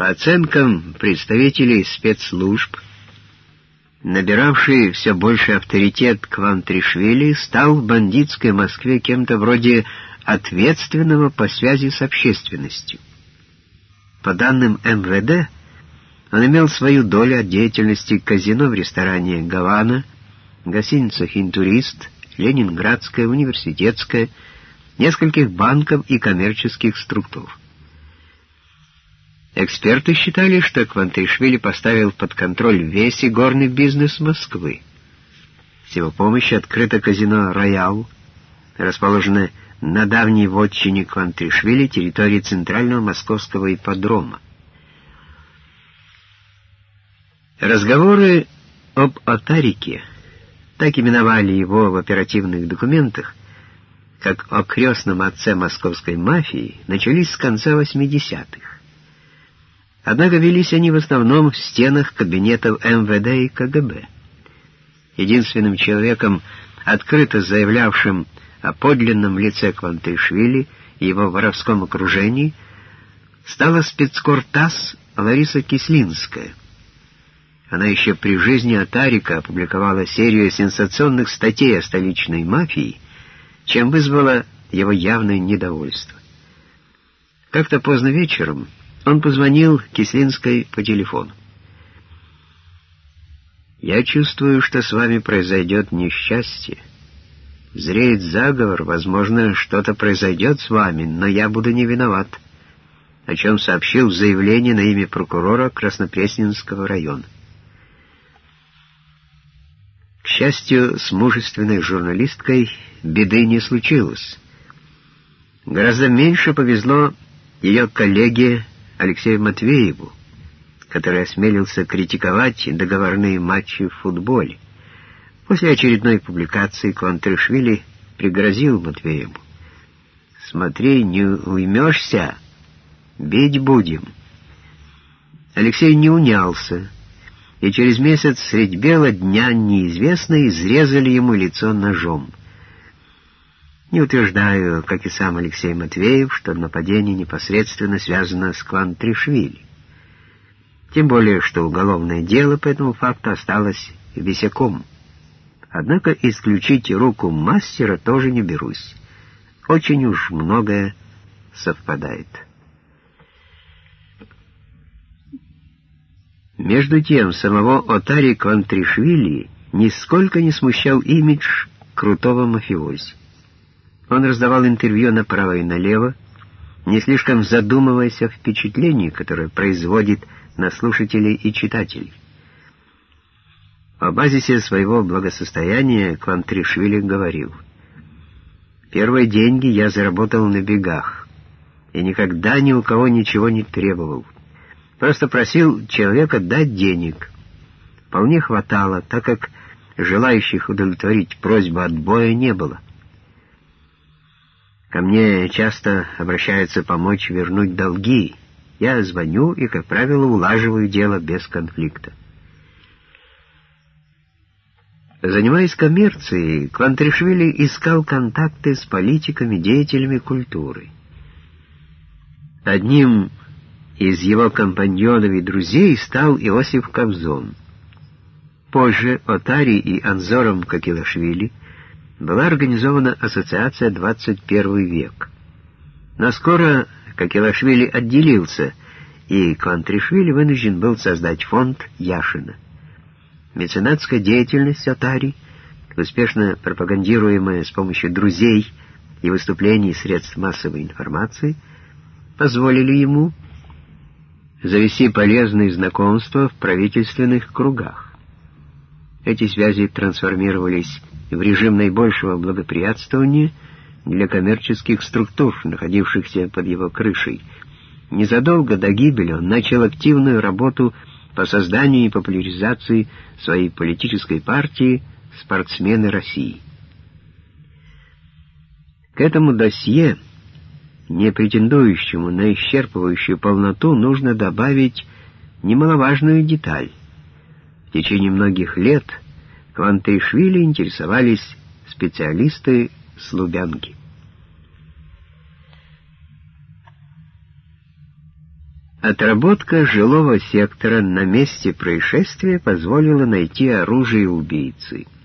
По оценкам представителей спецслужб, набиравший все больше авторитет Квантришвили, стал в бандитской Москве кем-то вроде ответственного по связи с общественностью. По данным МВД, он имел свою долю от деятельности казино в ресторане «Гавана», гостиницах «Интурист», Ленинградская, университетская, нескольких банков и коммерческих структур. Эксперты считали, что Квантышвили поставил под контроль весь игорный бизнес Москвы. С его помощью открыто казино «Роял», расположенное на давней вотчине Квантришвили территории центрального московского ипподрома. Разговоры об Отарике, так именовали его в оперативных документах, как о крестном отце московской мафии, начались с конца 80-х. Однако велись они в основном в стенах кабинетов МВД и КГБ. Единственным человеком, открыто заявлявшим о подлинном лице Квантышвили и его воровском окружении, стала спецкор ТАСС Лариса Кислинская. Она еще при жизни Атарика опубликовала серию сенсационных статей о столичной мафии, чем вызвала его явное недовольство. Как-то поздно вечером он позвонил Кислинской по телефону. «Я чувствую, что с вами произойдет несчастье. Зреет заговор, возможно, что-то произойдет с вами, но я буду не виноват», о чем сообщил в заявлении на имя прокурора Краснопресненского района. К счастью, с мужественной журналисткой беды не случилось. Гораздо меньше повезло ее коллеге Алексею Матвееву, который осмелился критиковать договорные матчи в футболе. После очередной публикации Квантрышвили пригрозил Матвееву. «Смотри, не уймешься, бить будем». Алексей не унялся, и через месяц средь бела дня неизвестно изрезали ему лицо ножом. Не утверждаю, как и сам Алексей Матвеев, что нападение непосредственно связано с Квантришвили. Тем более, что уголовное дело по этому факту осталось висяком. Однако исключить руку мастера тоже не берусь. Очень уж многое совпадает. Между тем, самого Отари Квантришвили нисколько не смущал имидж крутого мафиози. Он раздавал интервью направо и налево, не слишком задумываясь о впечатлении, которое производит на слушателей и читателей. О базисе своего благосостояния Квантришвили говорил, «Первые деньги я заработал на бегах и никогда ни у кого ничего не требовал. Просто просил человека дать денег. Вполне хватало, так как желающих удовлетворить просьбу отбоя не было». Ко мне часто обращаются помочь вернуть долги. Я звоню и, как правило, улаживаю дело без конфликта. Занимаясь коммерцией, Квантришвили искал контакты с политиками, деятелями культуры. Одним из его компаньонов и друзей стал Иосиф Кобзон. Позже Отари и Анзором Кокилашвили была организована ассоциация «21 век». Но скоро Кокелашвили отделился, и Квантришвили вынужден был создать фонд Яшина. Меценатская деятельность Атари, успешно пропагандируемая с помощью друзей и выступлений средств массовой информации, позволили ему завести полезные знакомства в правительственных кругах. Эти связи трансформировались в режим наибольшего благоприятствования для коммерческих структур, находившихся под его крышей. Незадолго до гибели он начал активную работу по созданию и популяризации своей политической партии «Спортсмены России». К этому досье, не претендующему на исчерпывающую полноту, нужно добавить немаловажную деталь. В течение многих лет – Квантышвили интересовались специалисты с Лубянки. Отработка жилого сектора на месте происшествия позволила найти оружие убийцы —